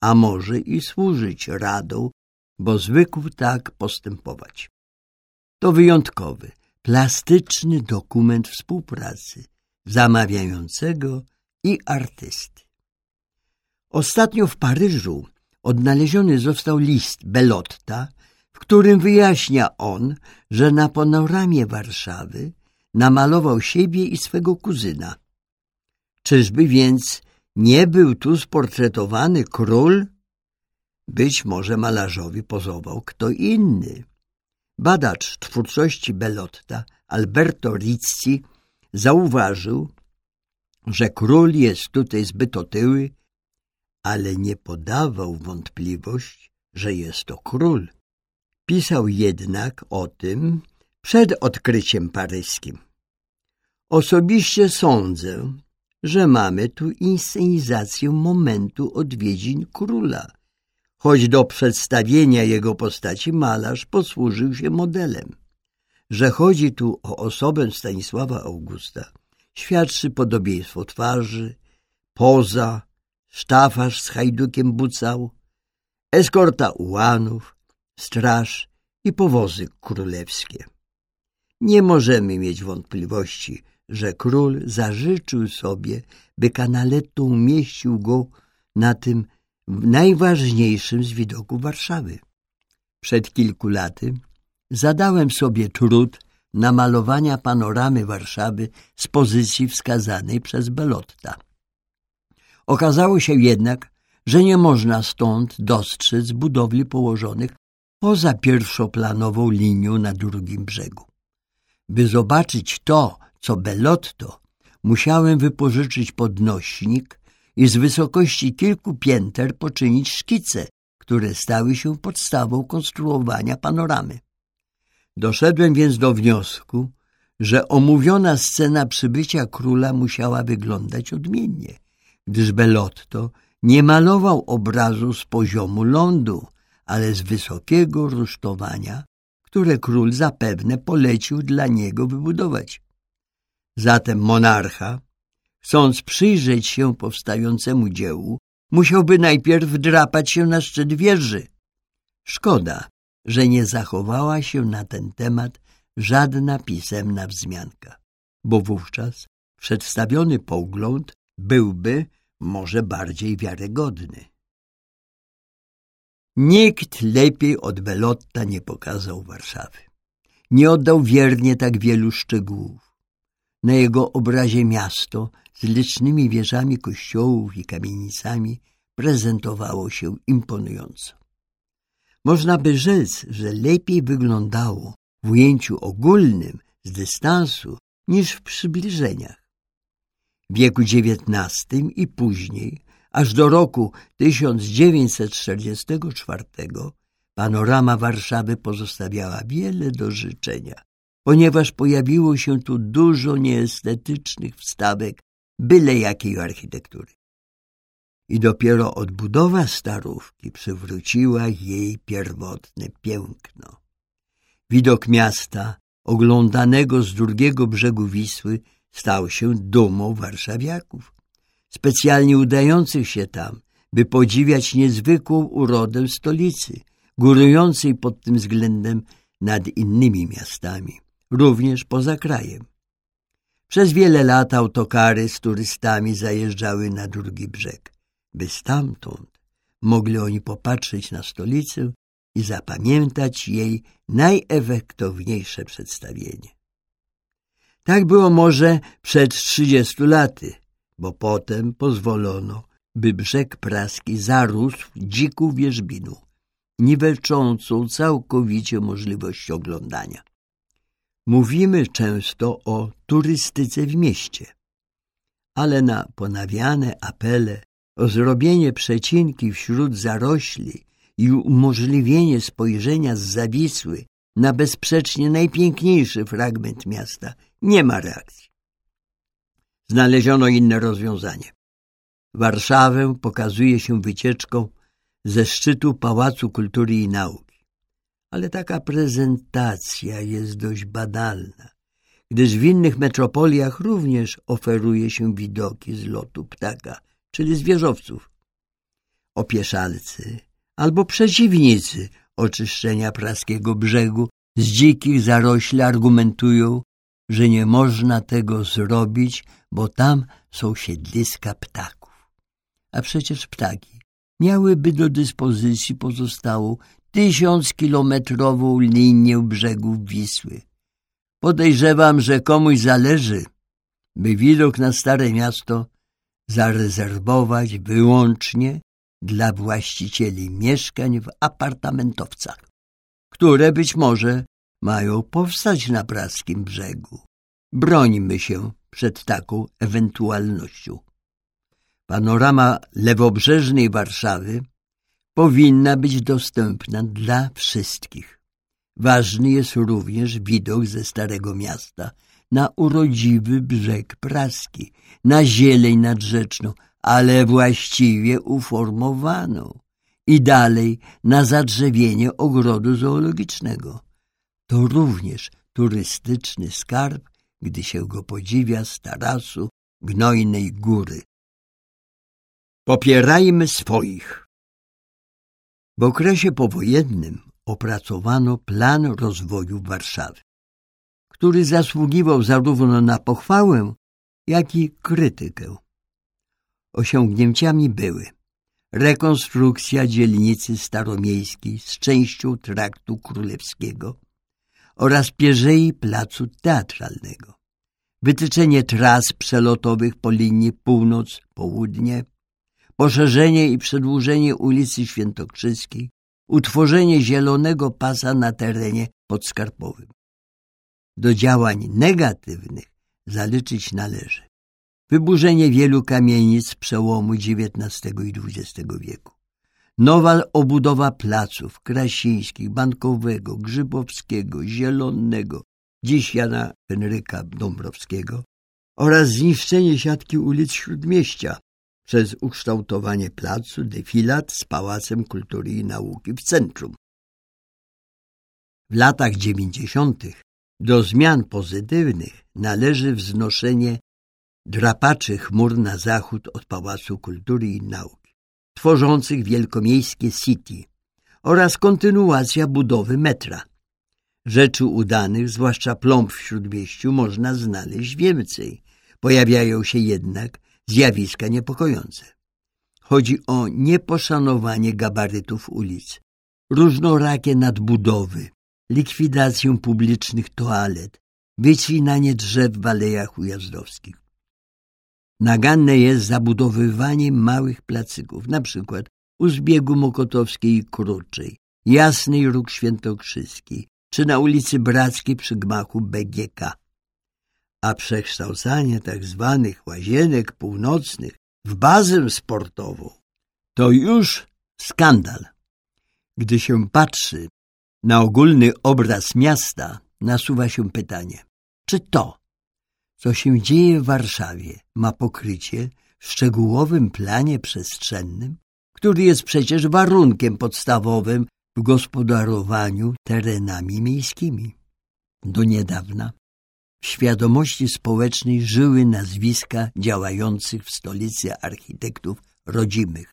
a może i służyć radą bo zwykł tak postępować. To wyjątkowy, plastyczny dokument współpracy zamawiającego i artysty. Ostatnio w Paryżu odnaleziony został list Belotta, w którym wyjaśnia on, że na panoramie Warszawy namalował siebie i swego kuzyna. Czyżby więc nie był tu sportretowany król być może malarzowi pozował kto inny. Badacz twórczości Bellotta, Alberto Rizzi, zauważył, że król jest tutaj zbyt otyły, ale nie podawał wątpliwość, że jest to król. Pisał jednak o tym przed odkryciem paryskim. Osobiście sądzę, że mamy tu inscenizację momentu odwiedzin króla, choć do przedstawienia jego postaci malarz posłużył się modelem. Że chodzi tu o osobę Stanisława Augusta, świadczy podobieństwo twarzy, poza, sztafarz z hajdukiem bucał, eskorta ułanów, straż i powozy królewskie. Nie możemy mieć wątpliwości, że król zażyczył sobie, by Canaletto umieścił go na tym najważniejszym z widoków Warszawy. Przed kilku laty zadałem sobie trud namalowania panoramy Warszawy z pozycji wskazanej przez Belotta. Okazało się jednak, że nie można stąd dostrzec budowli położonych poza pierwszoplanową linią na drugim brzegu. By zobaczyć to, co Belotto, musiałem wypożyczyć podnośnik i z wysokości kilku pięter poczynić szkice, które stały się podstawą konstruowania panoramy. Doszedłem więc do wniosku, że omówiona scena przybycia króla musiała wyglądać odmiennie, gdyż Belotto nie malował obrazu z poziomu lądu, ale z wysokiego rusztowania, które król zapewne polecił dla niego wybudować. Zatem monarcha, chcąc przyjrzeć się powstającemu dziełu, musiałby najpierw drapać się na szczyt wieży. Szkoda, że nie zachowała się na ten temat żadna pisemna wzmianka, bo wówczas przedstawiony pogląd byłby może bardziej wiarygodny. Nikt lepiej od Belotta nie pokazał Warszawy. Nie oddał wiernie tak wielu szczegółów. Na jego obrazie miasto z licznymi wieżami kościołów i kamienicami prezentowało się imponująco. Można by rzec, że lepiej wyglądało w ujęciu ogólnym z dystansu niż w przybliżeniach. W wieku XIX i później Aż do roku 1944 panorama Warszawy pozostawiała wiele do życzenia, ponieważ pojawiło się tu dużo nieestetycznych wstawek byle jakiej architektury. I dopiero odbudowa starówki przywróciła jej pierwotne piękno. Widok miasta, oglądanego z drugiego brzegu Wisły, stał się dumą warszawiaków specjalnie udających się tam, by podziwiać niezwykłą urodę stolicy, górującej pod tym względem nad innymi miastami, również poza krajem. Przez wiele lat autokary z turystami zajeżdżały na drugi brzeg, by stamtąd mogli oni popatrzeć na stolicę i zapamiętać jej najefektowniejsze przedstawienie. Tak było może przed trzydziestu laty, bo potem pozwolono, by brzeg praski zarósł dziką wierzbinu, niwelczącą całkowicie możliwość oglądania. Mówimy często o turystyce w mieście, ale na ponawiane apele zrobienie przecinki wśród zarośli i umożliwienie spojrzenia z zawisły na bezsprzecznie najpiękniejszy fragment miasta nie ma reakcji. Znaleziono inne rozwiązanie. Warszawę pokazuje się wycieczką ze szczytu Pałacu Kultury i Nauki. Ale taka prezentacja jest dość banalna, gdyż w innych metropoliach również oferuje się widoki z lotu ptaka, czyli z wieżowców. Opieszalcy albo przeciwnicy oczyszczenia praskiego brzegu z dzikich zarośli argumentują, że nie można tego zrobić, bo tam są siedliska ptaków. A przecież ptaki miałyby do dyspozycji pozostałą tysiąckilometrową linię brzegów Wisły. Podejrzewam, że komuś zależy, by widok na Stare Miasto zarezerwować wyłącznie dla właścicieli mieszkań w apartamentowcach, które być może mają powstać na praskim brzegu. Brońmy się przed taką ewentualnością. Panorama lewobrzeżnej Warszawy powinna być dostępna dla wszystkich. Ważny jest również widok ze Starego Miasta na urodziwy brzeg praski, na zieleń nadrzeczną, ale właściwie uformowaną i dalej na zadrzewienie ogrodu zoologicznego. To również turystyczny skarb, gdy się go podziwia z tarasu gnojnej góry. Popierajmy swoich. W okresie powojennym opracowano plan rozwoju Warszawy, który zasługiwał zarówno na pochwałę, jak i krytykę. Osiągnięciami były rekonstrukcja dzielnicy staromiejskiej z częścią traktu królewskiego oraz pierzei placu teatralnego, wytyczenie tras przelotowych po linii północ-południe, poszerzenie i przedłużenie ulicy Świętokrzyskiej, utworzenie zielonego pasa na terenie podskarpowym. Do działań negatywnych zaliczyć należy wyburzenie wielu kamienic przełomu XIX i XX wieku, nowa obudowa placów krasińskich, bankowego, grzybowskiego, zielonego, dziś Jana Henryka Dąbrowskiego oraz zniszczenie siatki ulic Śródmieścia przez ukształtowanie placu defilat z Pałacem Kultury i Nauki w centrum. W latach dziewięćdziesiątych do zmian pozytywnych należy wznoszenie drapaczy chmur na zachód od Pałacu Kultury i Nauki, tworzących wielkomiejskie city oraz kontynuacja budowy metra. Rzeczy udanych, zwłaszcza plomb w Śródmieściu, można znaleźć więcej. Pojawiają się jednak zjawiska niepokojące. Chodzi o nieposzanowanie gabarytów ulic, różnorakie nadbudowy, likwidację publicznych toalet, wycinanie drzew w alejach ujazdowskich. Naganne jest zabudowywanie małych placyków, na przykład u zbiegu Mokotowskiej i Kruczej, Jasnej Róg Świętokrzyskiej, czy na ulicy Brackiej przy gmachu BGK. A przekształcanie tak zwanych łazienek północnych w bazę sportową to już skandal. Gdy się patrzy na ogólny obraz miasta, nasuwa się pytanie, czy to, co się dzieje w Warszawie, ma pokrycie w szczegółowym planie przestrzennym, który jest przecież warunkiem podstawowym w gospodarowaniu terenami miejskimi. Do niedawna w świadomości społecznej żyły nazwiska działających w stolicy architektów rodzimych,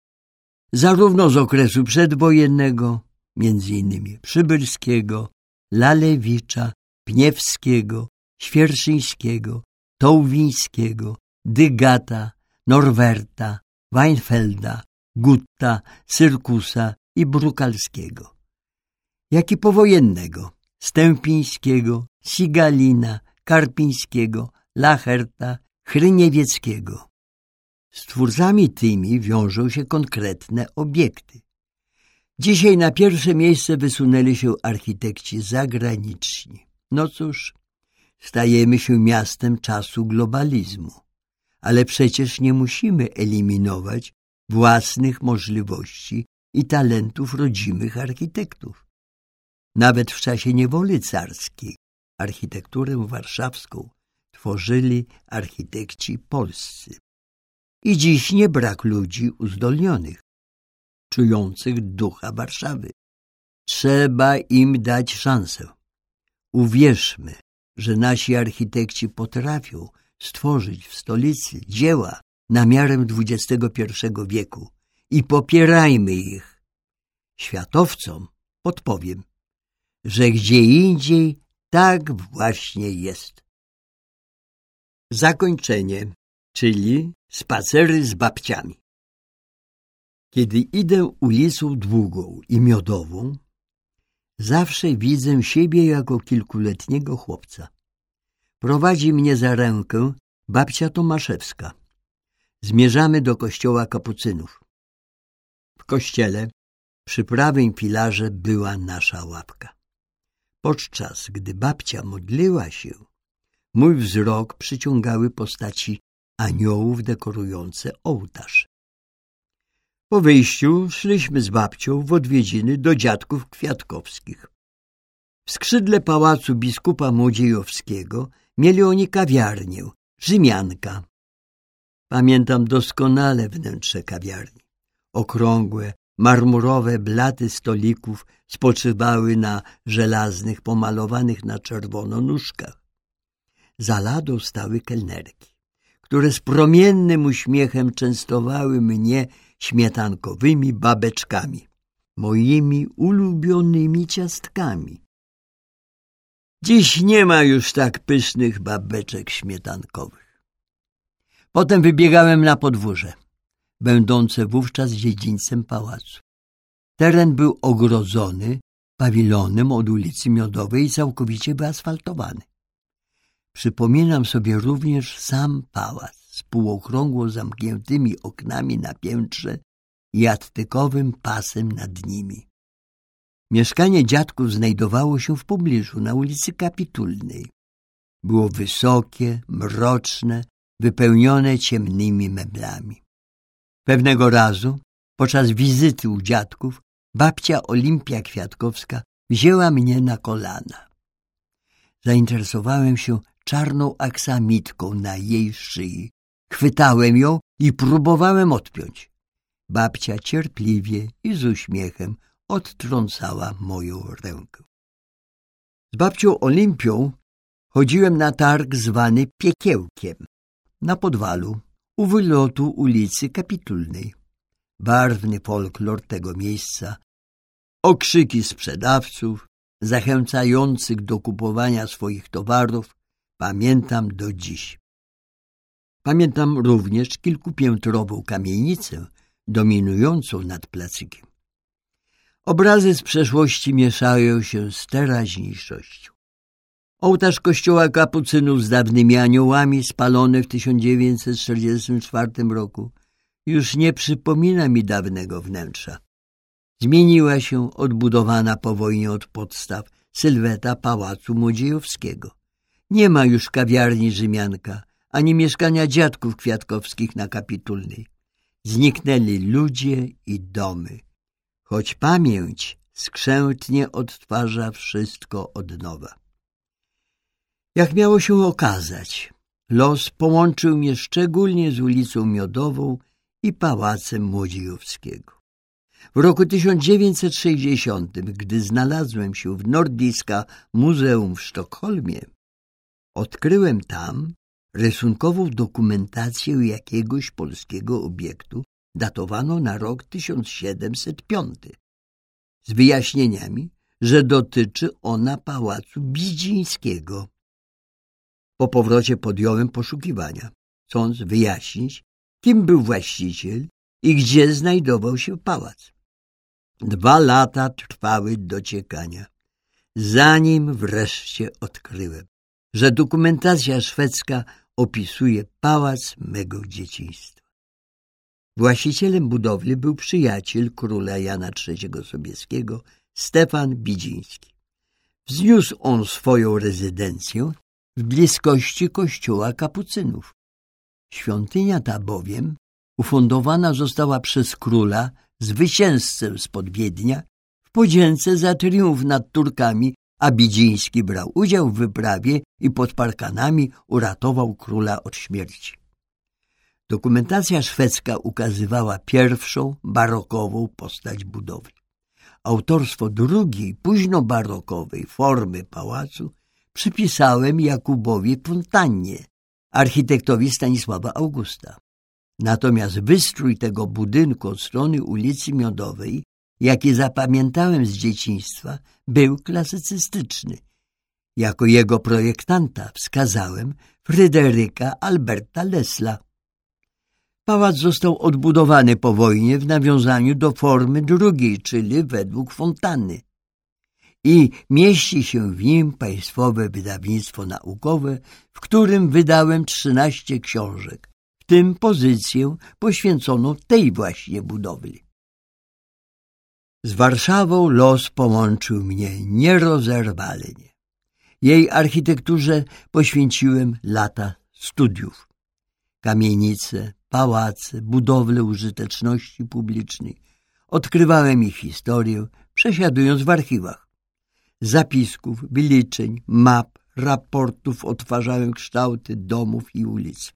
zarówno z okresu przedwojennego, innymi Przybylskiego, Lalewicza, Pniewskiego, Świerszyńskiego, Tołwińskiego, Dygata, Norwerta, Weinfelda, Gutta, Cyrkusa i Brukalskiego, jak i powojennego Stępińskiego, Sigalina, Karpińskiego, Lacherta, Chryniewieckiego. Z twórcami tymi wiążą się konkretne obiekty. Dzisiaj na pierwsze miejsce wysunęli się architekci zagraniczni. No cóż, Stajemy się miastem czasu globalizmu, ale przecież nie musimy eliminować własnych możliwości i talentów rodzimych architektów. Nawet w czasie niewoli carskiej architekturę warszawską tworzyli architekci polscy. I dziś nie brak ludzi uzdolnionych, czujących ducha Warszawy. Trzeba im dać szansę. Uwierzmy, że nasi architekci potrafią stworzyć w stolicy dzieła na miarę XXI wieku i popierajmy ich. Światowcom podpowiem, że gdzie indziej tak właśnie jest. Zakończenie, czyli spacery z babciami. Kiedy idę ulicą długą i miodową, Zawsze widzę siebie jako kilkuletniego chłopca. Prowadzi mnie za rękę babcia Tomaszewska. Zmierzamy do kościoła kapucynów. W kościele przy prawym filarze była nasza łapka. Podczas gdy babcia modliła się, Mój wzrok przyciągały postaci aniołów dekorujące ołtarz. Po wyjściu szliśmy z babcią w odwiedziny do dziadków kwiatkowskich. W skrzydle pałacu biskupa Młodziejowskiego mieli oni kawiarnię, Rzymianka. Pamiętam doskonale wnętrze kawiarni. Okrągłe, marmurowe blaty stolików spoczywały na żelaznych, pomalowanych na czerwono nóżkach. Za ladą stały kelnerki, które z promiennym uśmiechem częstowały mnie śmietankowymi babeczkami, moimi ulubionymi ciastkami. Dziś nie ma już tak pysznych babeczek śmietankowych. Potem wybiegałem na podwórze, będące wówczas dziedzińcem pałacu. Teren był ogrodzony pawilonem od ulicy Miodowej i całkowicie wyasfaltowany. Przypominam sobie również sam pałac z półokrągło zamkniętymi oknami na piętrze i attykowym pasem nad nimi. Mieszkanie dziadków znajdowało się w pobliżu, na ulicy Kapitulnej. Było wysokie, mroczne, wypełnione ciemnymi meblami. Pewnego razu, podczas wizyty u dziadków, babcia Olimpia Kwiatkowska wzięła mnie na kolana. Zainteresowałem się czarną aksamitką na jej szyi. Chwytałem ją i próbowałem odpiąć. Babcia cierpliwie i z uśmiechem odtrącała moją rękę. Z babcią Olimpią chodziłem na targ zwany Piekiełkiem na podwalu u wylotu ulicy Kapitulnej. Barwny folklor tego miejsca, okrzyki sprzedawców, zachęcających do kupowania swoich towarów, pamiętam do dziś. Pamiętam również kilkupiętrową kamienicę dominującą nad placykiem. Obrazy z przeszłości mieszają się z teraźniejszością. Ołtarz kościoła kapucynów z dawnymi aniołami spalony w 1944 roku już nie przypomina mi dawnego wnętrza. Zmieniła się odbudowana po wojnie od podstaw sylweta Pałacu Młodziejowskiego. Nie ma już kawiarni Rzymianka, ani mieszkania dziadków kwiatkowskich na Kapitulnej. Zniknęli ludzie i domy choć pamięć skrzętnie odtwarza wszystko od nowa. Jak miało się okazać, los połączył mnie szczególnie z ulicą Miodową i Pałacem Młodziejowskiego. W roku 1960, gdy znalazłem się w Nordiska Muzeum w Sztokholmie, odkryłem tam rysunkową dokumentację jakiegoś polskiego obiektu datowano na rok 1705, z wyjaśnieniami, że dotyczy ona pałacu Bidzińskiego. Po powrocie podjąłem poszukiwania, chcąc wyjaśnić, kim był właściciel i gdzie znajdował się pałac. Dwa lata trwały dociekania, zanim wreszcie odkryłem, że dokumentacja szwedzka opisuje pałac mego dzieciństwa. Właścicielem budowli był przyjaciel króla Jana III Sobieskiego, Stefan Bidziński. Wzniósł on swoją rezydencję w bliskości kościoła kapucynów. Świątynia ta bowiem ufundowana została przez króla zwycięzcę spod Wiednia w podzięce za triumf nad Turkami, a Bidziński brał udział w wyprawie i pod parkanami uratował króla od śmierci. Dokumentacja szwedzka ukazywała pierwszą barokową postać budowli. Autorstwo drugiej, późno-barokowej formy pałacu przypisałem Jakubowi Fontannie, architektowi Stanisława Augusta. Natomiast wystrój tego budynku od strony ulicy Miodowej, jaki zapamiętałem z dzieciństwa, był klasycystyczny. Jako jego projektanta wskazałem Fryderyka Alberta Lesla. Pałac został odbudowany po wojnie w nawiązaniu do formy drugiej, czyli według fontanny. I mieści się w nim państwowe wydawnictwo naukowe, w którym wydałem trzynaście książek, w tym pozycję poświęconą tej właśnie budowli. Z Warszawą los połączył mnie nierozerwalnie. Jej architekturze poświęciłem lata studiów. Kamienice, pałace, budowle użyteczności publicznej. Odkrywałem ich historię, przesiadując w archiwach. Zapisków, wyliczeń, map, raportów odtwarzałem kształty domów i ulic.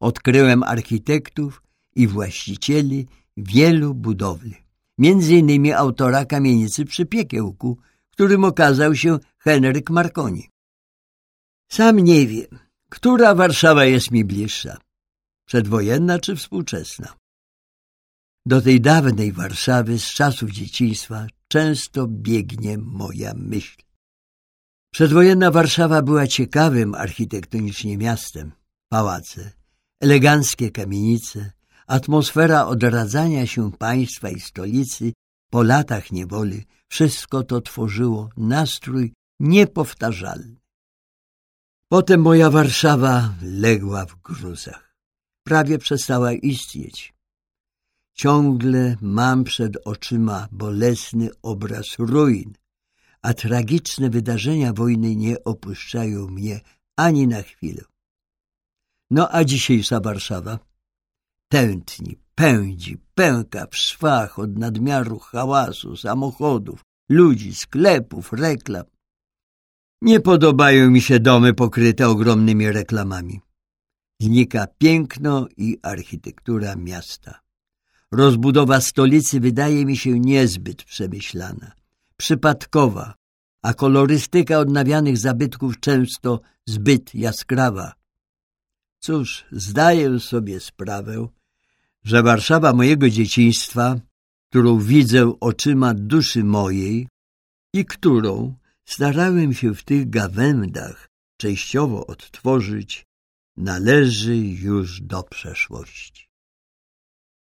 Odkryłem architektów i właścicieli wielu budowli, między innymi autora kamienicy przy Piekiełku, którym okazał się Henryk Marconi. Sam nie wiem, która Warszawa jest mi bliższa, przedwojenna czy współczesna. Do tej dawnej Warszawy z czasów dzieciństwa często biegnie moja myśl. Przedwojenna Warszawa była ciekawym architektonicznie miastem. Pałace, eleganckie kamienice, atmosfera odradzania się państwa i stolicy po latach niewoli, wszystko to tworzyło nastrój niepowtarzalny. Potem moja Warszawa legła w gruzach. Prawie przestała istnieć. Ciągle mam przed oczyma bolesny obraz ruin, a tragiczne wydarzenia wojny nie opuszczają mnie ani na chwilę. No a dzisiejsza Warszawa? Tętni, pędzi, pęka w szwach od nadmiaru hałasu, samochodów, ludzi, sklepów, reklam. Nie podobają mi się domy pokryte ogromnymi reklamami. Znika piękno i architektura miasta. Rozbudowa stolicy wydaje mi się niezbyt przemyślana, przypadkowa, a kolorystyka odnawianych zabytków często zbyt jaskrawa. Cóż, zdaję sobie sprawę, że Warszawa mojego dzieciństwa, którą widzę oczyma duszy mojej i którą starałem się w tych gawędach częściowo odtworzyć, należy już do przeszłości.